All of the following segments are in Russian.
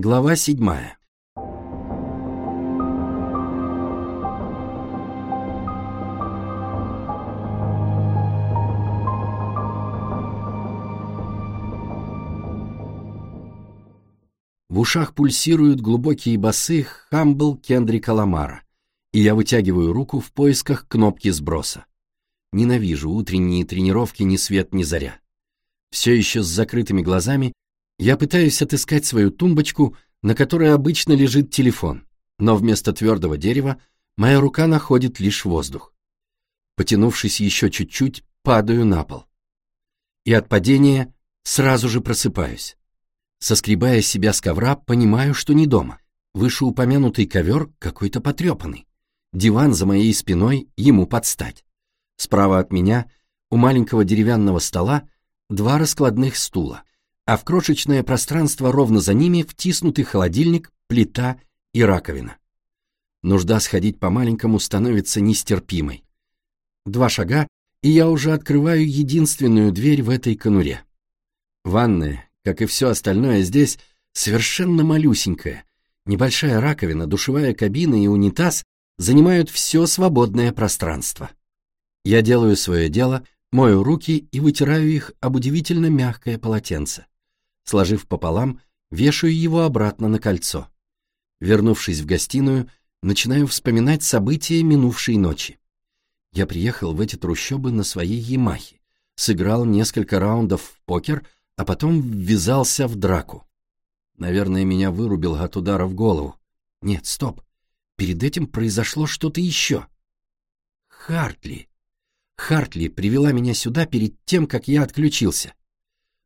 Глава седьмая. В ушах пульсируют глубокие басы Хамбл Кендрика Ламара, и я вытягиваю руку в поисках кнопки сброса. Ненавижу утренние тренировки ни свет ни заря. Все еще с закрытыми глазами я пытаюсь отыскать свою тумбочку, на которой обычно лежит телефон, но вместо твердого дерева моя рука находит лишь воздух. Потянувшись еще чуть-чуть, падаю на пол. И от падения сразу же просыпаюсь. Соскребая себя с ковра, понимаю, что не дома. Вышеупомянутый ковер какой-то потрепанный. Диван за моей спиной ему подстать. Справа от меня, у маленького деревянного стола, два раскладных стула а в крошечное пространство ровно за ними втиснутый холодильник, плита и раковина. Нужда сходить по-маленькому становится нестерпимой. Два шага, и я уже открываю единственную дверь в этой конуре. Ванная, как и все остальное здесь, совершенно малюсенькая. Небольшая раковина, душевая кабина и унитаз занимают все свободное пространство. Я делаю свое дело, мою руки и вытираю их об удивительно мягкое полотенце. Сложив пополам, вешаю его обратно на кольцо. Вернувшись в гостиную, начинаю вспоминать события минувшей ночи. Я приехал в эти трущобы на своей Ямахе, сыграл несколько раундов в покер, а потом ввязался в драку. Наверное, меня вырубил от удара в голову. Нет, стоп. Перед этим произошло что-то еще. Хартли. Хартли привела меня сюда перед тем, как я отключился.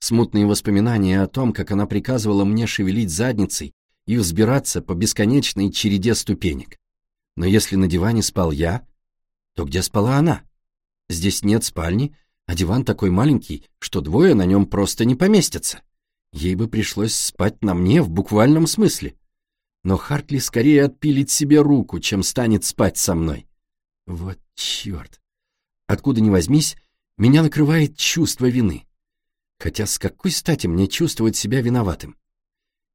Смутные воспоминания о том, как она приказывала мне шевелить задницей и взбираться по бесконечной череде ступенек. Но если на диване спал я, то где спала она? Здесь нет спальни, а диван такой маленький, что двое на нем просто не поместятся. Ей бы пришлось спать на мне в буквальном смысле. Но Хартли скорее отпилит себе руку, чем станет спать со мной. Вот черт. Откуда ни возьмись, меня накрывает чувство вины. Хотя с какой стати мне чувствовать себя виноватым?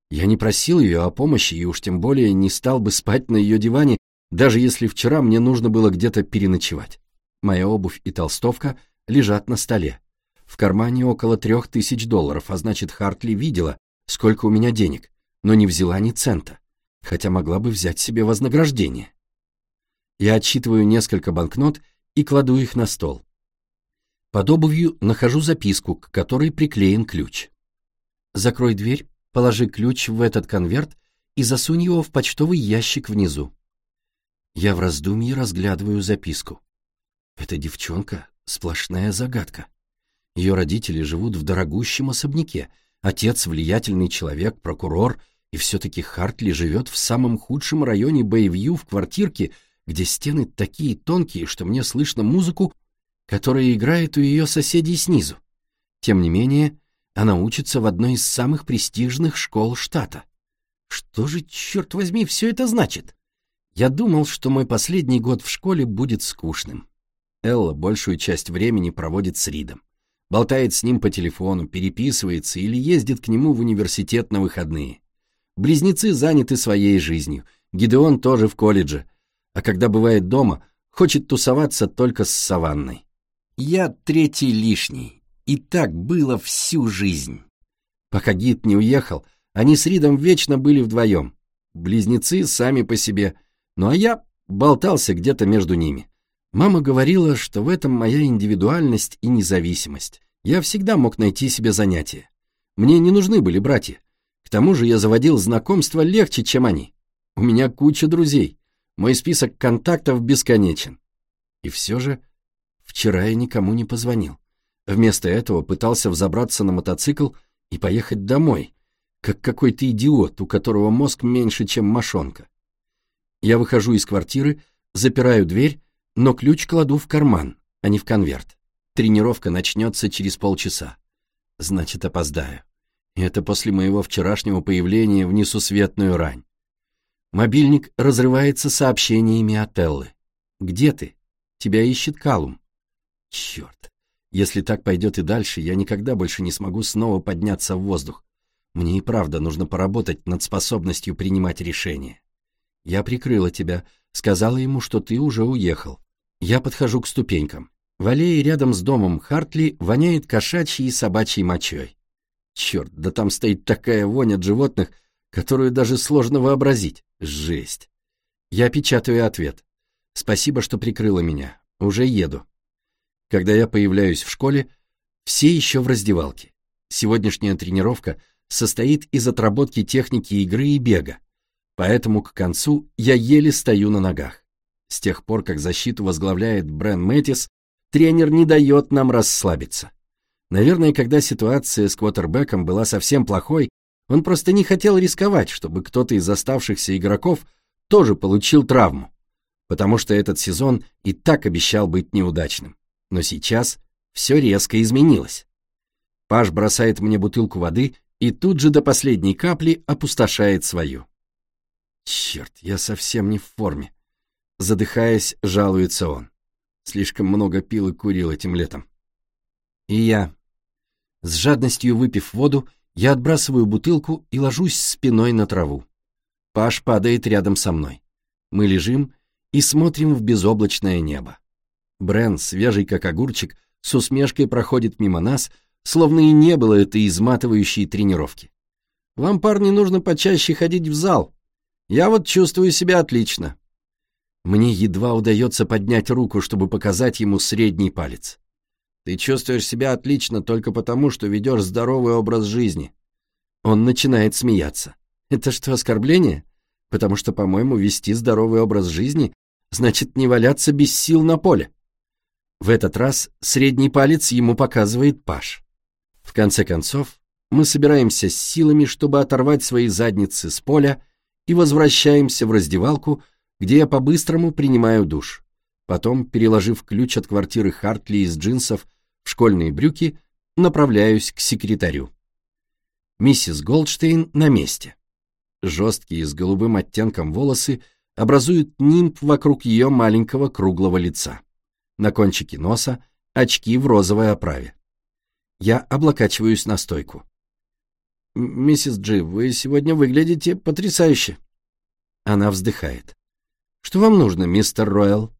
Я не просил ее о помощи и уж тем более не стал бы спать на ее диване, даже если вчера мне нужно было где-то переночевать. Моя обувь и толстовка лежат на столе. В кармане около трех тысяч долларов, а значит, Хартли видела, сколько у меня денег, но не взяла ни цента, хотя могла бы взять себе вознаграждение. Я отсчитываю несколько банкнот и кладу их на стол. Под обувью нахожу записку, к которой приклеен ключ. Закрой дверь, положи ключ в этот конверт и засунь его в почтовый ящик внизу. Я в раздумье разглядываю записку. Эта девчонка — сплошная загадка. Ее родители живут в дорогущем особняке, отец — влиятельный человек, прокурор, и все-таки Хартли живет в самом худшем районе Бэйвью в квартирке, где стены такие тонкие, что мне слышно музыку которая играет у ее соседей снизу. Тем не менее, она учится в одной из самых престижных школ штата. Что же, черт возьми, все это значит? Я думал, что мой последний год в школе будет скучным. Элла большую часть времени проводит с Ридом. Болтает с ним по телефону, переписывается или ездит к нему в университет на выходные. Близнецы заняты своей жизнью, Гидеон тоже в колледже, а когда бывает дома, хочет тусоваться только с Саванной. Я третий лишний, и так было всю жизнь. Пока гид не уехал, они с Ридом вечно были вдвоем. Близнецы сами по себе, ну а я болтался где-то между ними. Мама говорила, что в этом моя индивидуальность и независимость. Я всегда мог найти себе занятие. Мне не нужны были братья. К тому же я заводил знакомства легче, чем они. У меня куча друзей. Мой список контактов бесконечен. И все же Вчера я никому не позвонил. Вместо этого пытался взобраться на мотоцикл и поехать домой, как какой-то идиот, у которого мозг меньше, чем мошонка. Я выхожу из квартиры, запираю дверь, но ключ кладу в карман, а не в конверт. Тренировка начнется через полчаса. Значит, опоздаю. И это после моего вчерашнего появления в несусветную рань. Мобильник разрывается сообщениями от Эллы. «Где ты? Тебя ищет Калум». Черт, если так пойдет и дальше, я никогда больше не смогу снова подняться в воздух. Мне и правда нужно поработать над способностью принимать решения. Я прикрыла тебя, сказала ему, что ты уже уехал. Я подхожу к ступенькам. В аллее рядом с домом Хартли воняет кошачьей и собачьей мочой. Черт, да там стоит такая вонь от животных, которую даже сложно вообразить. Жесть. Я печатаю ответ. Спасибо, что прикрыла меня. Уже еду. Когда я появляюсь в школе, все еще в раздевалке. Сегодняшняя тренировка состоит из отработки техники игры и бега, поэтому к концу я еле стою на ногах. С тех пор, как защиту возглавляет Брэн Мэтис, тренер не дает нам расслабиться. Наверное, когда ситуация с квотербеком была совсем плохой, он просто не хотел рисковать, чтобы кто-то из оставшихся игроков тоже получил травму, потому что этот сезон и так обещал быть неудачным. Но сейчас все резко изменилось. Паш бросает мне бутылку воды и тут же до последней капли опустошает свою. Черт, я совсем не в форме. Задыхаясь, жалуется он. Слишком много пил и курил этим летом. И я. С жадностью выпив воду, я отбрасываю бутылку и ложусь спиной на траву. Паш падает рядом со мной. Мы лежим и смотрим в безоблачное небо. Брен, свежий как огурчик, с усмешкой проходит мимо нас, словно и не было этой изматывающей тренировки. Вам, парни, нужно почаще ходить в зал. Я вот чувствую себя отлично. Мне едва удается поднять руку, чтобы показать ему средний палец. Ты чувствуешь себя отлично только потому, что ведешь здоровый образ жизни. Он начинает смеяться. Это что, оскорбление? Потому что, по-моему, вести здоровый образ жизни значит не валяться без сил на поле. В этот раз средний палец ему показывает Паш. В конце концов, мы собираемся с силами, чтобы оторвать свои задницы с поля и возвращаемся в раздевалку, где я по-быстрому принимаю душ. Потом, переложив ключ от квартиры Хартли из джинсов в школьные брюки, направляюсь к секретарю. Миссис Голдштейн на месте. Жесткие с голубым оттенком волосы образуют нимб вокруг ее маленького круглого лица. На кончике носа очки в розовой оправе. Я облокачиваюсь на стойку. «Миссис Джи, вы сегодня выглядите потрясающе». Она вздыхает. «Что вам нужно, мистер Ройл?»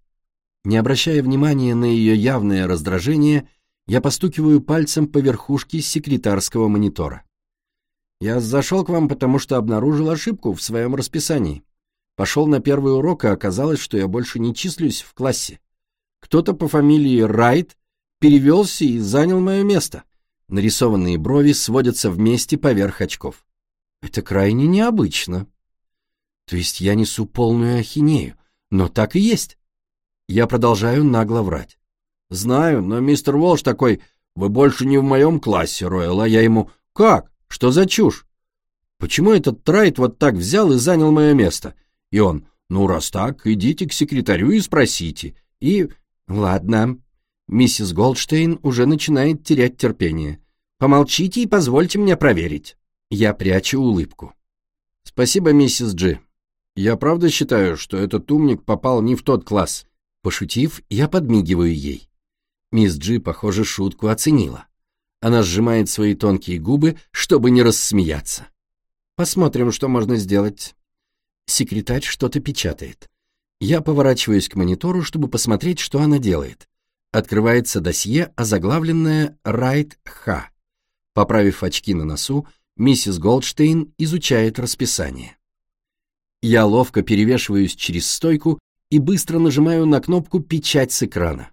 Не обращая внимания на ее явное раздражение, я постукиваю пальцем по верхушке секретарского монитора. «Я зашел к вам, потому что обнаружил ошибку в своем расписании. Пошел на первый урок, и оказалось, что я больше не числюсь в классе. Кто-то по фамилии Райт перевелся и занял мое место. Нарисованные брови сводятся вместе поверх очков. Это крайне необычно. То есть я несу полную ахинею, но так и есть. Я продолжаю нагло врать. Знаю, но мистер Волш такой, вы больше не в моем классе, Ройл, а я ему, как? Что за чушь? Почему этот Трайт вот так взял и занял мое место? И он, ну раз так, идите к секретарю и спросите. И, ладно, миссис Голдштейн уже начинает терять терпение. Помолчите и позвольте мне проверить. Я прячу улыбку. Спасибо, миссис Джи. Я правда считаю, что этот умник попал не в тот класс. Пошутив, я подмигиваю ей. Мисс Джи, похоже, шутку оценила. Она сжимает свои тонкие губы, чтобы не рассмеяться. Посмотрим, что можно сделать. Секретарь что-то печатает. Я поворачиваюсь к монитору, чтобы посмотреть, что она делает. Открывается досье, озаглавленное «Райт Ха». Поправив очки на носу, миссис Голдштейн изучает расписание. Я ловко перевешиваюсь через стойку и быстро нажимаю на кнопку «Печать с экрана».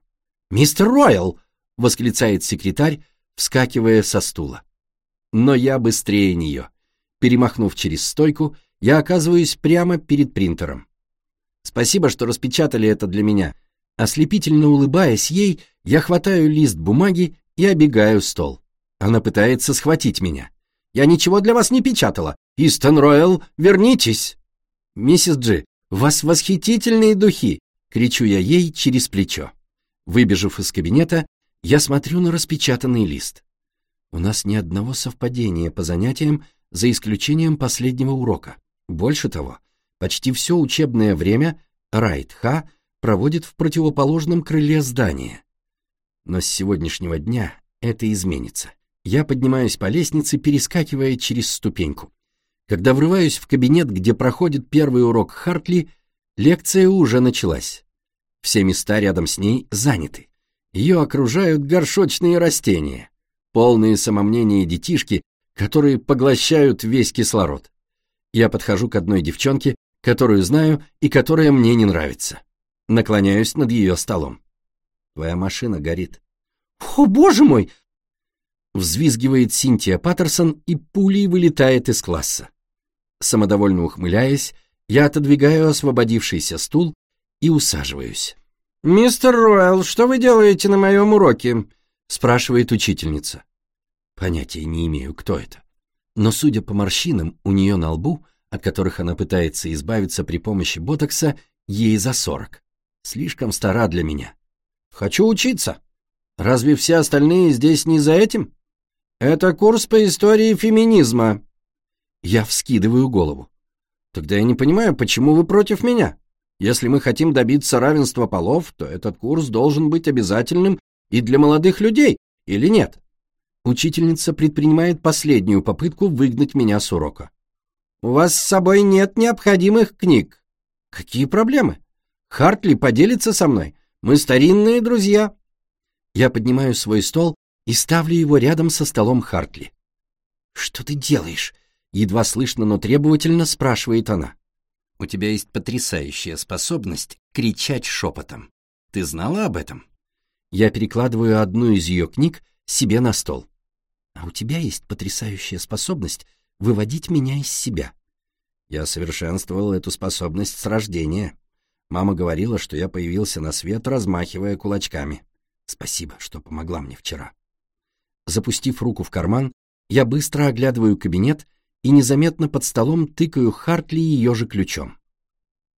«Мистер Ройл!» — восклицает секретарь, вскакивая со стула. Но я быстрее нее. Перемахнув через стойку, я оказываюсь прямо перед принтером. Спасибо, что распечатали это для меня. Ослепительно улыбаясь ей, я хватаю лист бумаги и обегаю стол. Она пытается схватить меня. «Я ничего для вас не печатала. Истон Ройл, вернитесь!» «Миссис Джи, вас восхитительные духи!» — кричу я ей через плечо. Выбежав из кабинета, я смотрю на распечатанный лист. У нас ни одного совпадения по занятиям, за исключением последнего урока. Больше того, почти все учебное время Райт Ха проводит в противоположном крыле здания. Но с сегодняшнего дня это изменится. Я поднимаюсь по лестнице, перескакивая через ступеньку. Когда врываюсь в кабинет, где проходит первый урок Хартли, лекция уже началась. Все места рядом с ней заняты. Ее окружают горшочные растения, полные самомнения детишки, которые поглощают весь кислород. Я подхожу к одной девчонке, которую знаю и которая мне не нравится. Наклоняюсь над ее столом. Твоя машина горит. «О, боже мой!» Взвизгивает Синтия Паттерсон и пулей вылетает из класса. Самодовольно ухмыляясь, я отодвигаю освободившийся стул и усаживаюсь. «Мистер Ройл, что вы делаете на моем уроке?» — спрашивает учительница. Понятия не имею, кто это. Но, судя по морщинам, у нее на лбу, от которых она пытается избавиться при помощи ботокса, ей за сорок. Слишком стара для меня. «Хочу учиться. Разве все остальные здесь не за этим?» «Это курс по истории феминизма». Я вскидываю голову. «Тогда я не понимаю, почему вы против меня? Если мы хотим добиться равенства полов, то этот курс должен быть обязательным и для молодых людей, или нет?» Учительница предпринимает последнюю попытку выгнать меня с урока. «У вас с собой нет необходимых книг». «Какие проблемы? Хартли поделится со мной. Мы старинные друзья». Я поднимаю свой стол и ставлю его рядом со столом Хартли. «Что ты делаешь?» — едва слышно, но требовательно спрашивает она. «У тебя есть потрясающая способность кричать шепотом. Ты знала об этом?» Я перекладываю одну из ее книг себе на стол. А у тебя есть потрясающая способность выводить меня из себя. Я совершенствовал эту способность с рождения. Мама говорила, что я появился на свет, размахивая кулачками. Спасибо, что помогла мне вчера. Запустив руку в карман, я быстро оглядываю кабинет и незаметно под столом тыкаю Хартли ее же ключом.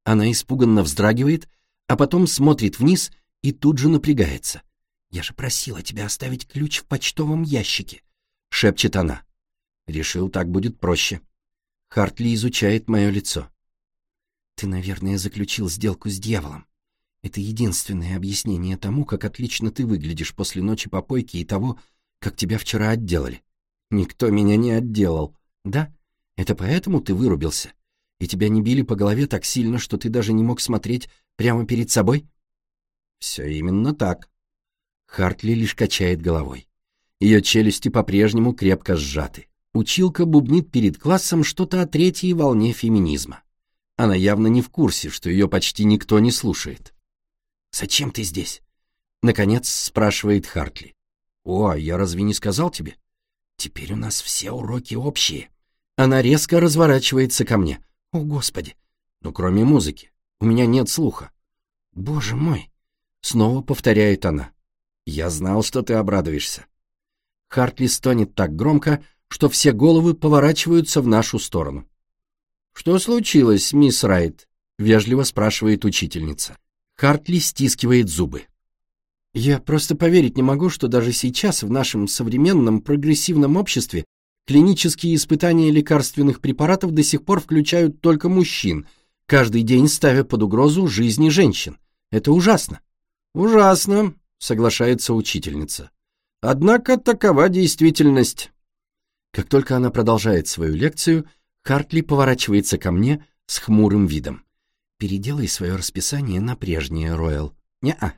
Она испуганно вздрагивает, а потом смотрит вниз и тут же напрягается. «Я же просила тебя оставить ключ в почтовом ящике», — шепчет она. Решил, так будет проще. Хартли изучает мое лицо. Ты, наверное, заключил сделку с дьяволом. Это единственное объяснение тому, как отлично ты выглядишь после ночи попойки и того, как тебя вчера отделали. Никто меня не отделал. Да? Это поэтому ты вырубился? И тебя не били по голове так сильно, что ты даже не мог смотреть прямо перед собой? Все именно так. Хартли лишь качает головой. Ее челюсти по-прежнему крепко сжаты. Училка бубнит перед классом что-то о третьей волне феминизма. Она явно не в курсе, что ее почти никто не слушает. «Зачем ты здесь?» Наконец спрашивает Хартли. «О, а я разве не сказал тебе? Теперь у нас все уроки общие». Она резко разворачивается ко мне. «О, Господи!» «Ну, кроме музыки. У меня нет слуха». «Боже мой!» Снова повторяет она. «Я знал, что ты обрадуешься». Хартли стонет так громко, что все головы поворачиваются в нашу сторону. «Что случилось, мисс Райт?» — вежливо спрашивает учительница. Хартли стискивает зубы. «Я просто поверить не могу, что даже сейчас в нашем современном прогрессивном обществе клинические испытания лекарственных препаратов до сих пор включают только мужчин, каждый день ставя под угрозу жизни женщин. Это ужасно». «Ужасно», — соглашается учительница. «Однако такова действительность». Как только она продолжает свою лекцию, Хартли поворачивается ко мне с хмурым видом. «Переделай свое расписание на прежнее, Ройл». «Не-а».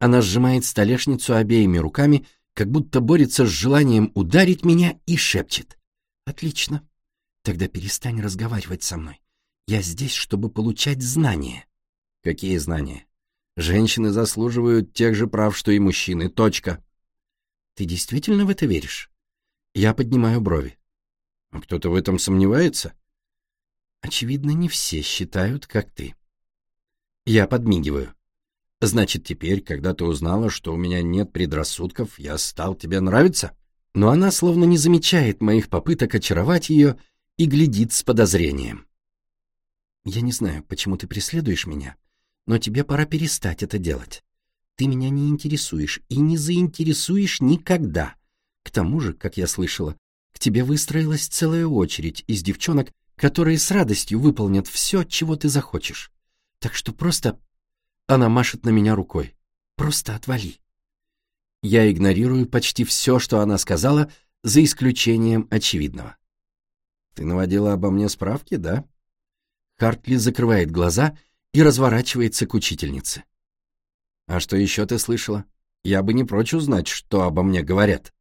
Она сжимает столешницу обеими руками, как будто борется с желанием ударить меня и шепчет. «Отлично. Тогда перестань разговаривать со мной. Я здесь, чтобы получать знания». «Какие знания?» «Женщины заслуживают тех же прав, что и мужчины. Точка». «Ты действительно в это веришь?» Я поднимаю брови. А кто-то в этом сомневается? Очевидно, не все считают, как ты. Я подмигиваю. Значит, теперь, когда ты узнала, что у меня нет предрассудков, я стал тебе нравиться? Но она словно не замечает моих попыток очаровать ее и глядит с подозрением. Я не знаю, почему ты преследуешь меня, но тебе пора перестать это делать. Ты меня не интересуешь и не заинтересуешь никогда. К тому же, как я слышала, к тебе выстроилась целая очередь из девчонок, которые с радостью выполнят все, чего ты захочешь. Так что просто... Она машет на меня рукой. Просто отвали. Я игнорирую почти все, что она сказала, за исключением очевидного. «Ты наводила обо мне справки, да?» Хартли закрывает глаза и разворачивается к учительнице. «А что еще ты слышала? Я бы не прочь узнать, что обо мне говорят».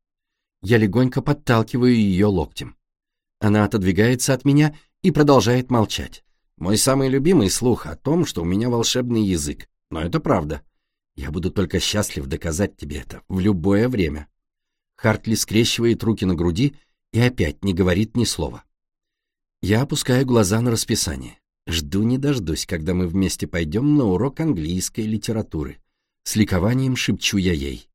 Я легонько подталкиваю ее локтем. Она отодвигается от меня и продолжает молчать. Мой самый любимый слух о том, что у меня волшебный язык. Но это правда. Я буду только счастлив доказать тебе это в любое время. Хартли скрещивает руки на груди и опять не говорит ни слова. Я опускаю глаза на расписание. Жду не дождусь, когда мы вместе пойдем на урок английской литературы. С ликованием шепчу я ей.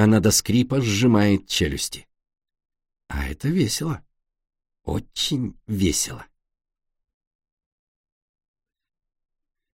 Она до скрипа сжимает челюсти. А это весело. Очень весело.